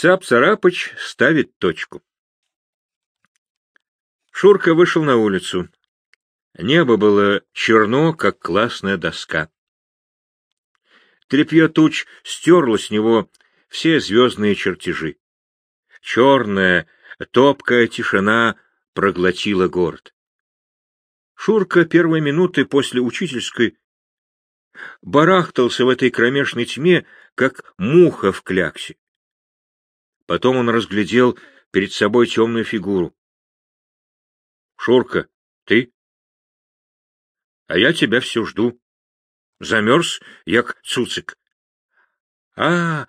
Цап-царапыч ставит точку. Шурка вышел на улицу. Небо было черно, как классная доска. Трепье туч стерло с него все звездные чертежи. Черная, топкая тишина проглотила город. Шурка первые минуты после учительской барахтался в этой кромешной тьме, как муха в кляксе. Потом он разглядел перед собой темную фигуру. — Шурка, ты? — А я тебя все жду. Замерз, як цуцик. — А,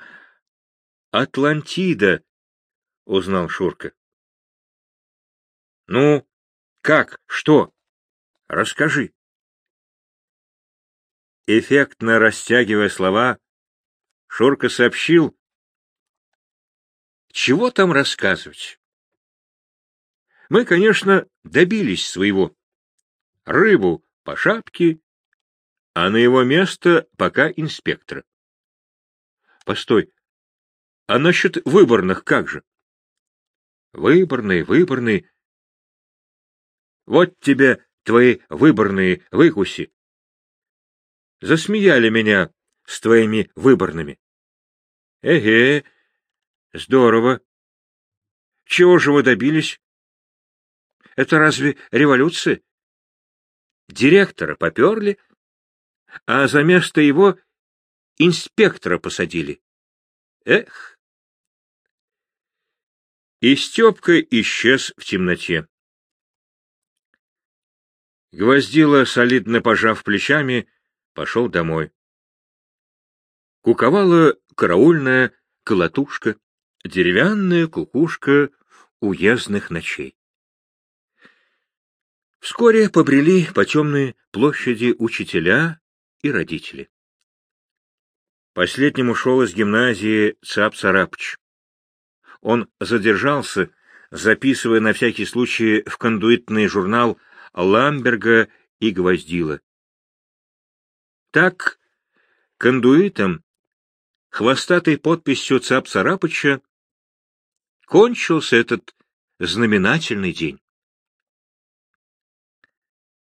Атлантида, — узнал Шурка. — Ну, как, что? Расскажи. Эффектно растягивая слова, Шурка сообщил, чего там рассказывать? Мы, конечно, добились своего. Рыбу по шапке, а на его место пока инспектора. Постой, а насчет выборных как же? Выборные, выборные. Вот тебе твои выборные выкуси. Засмеяли меня с твоими выборными. Эге, Здорово. Чего же вы добились? Это разве революция? Директора поперли, а за место его инспектора посадили. Эх! И Степка исчез в темноте. Гвоздила, солидно пожав плечами, пошел домой. Куковала караульная колотушка деревянная кукушка уездных ночей. Вскоре побрели по темной площади учителя и родители. Последним ушел из гимназии Цап Царапыч. Он задержался, записывая на всякий случай в кондуитный журнал Ламберга и Гвоздила. Так, кондуитом, хвостатой подписью Цап Царапыча, кончился этот знаменательный день.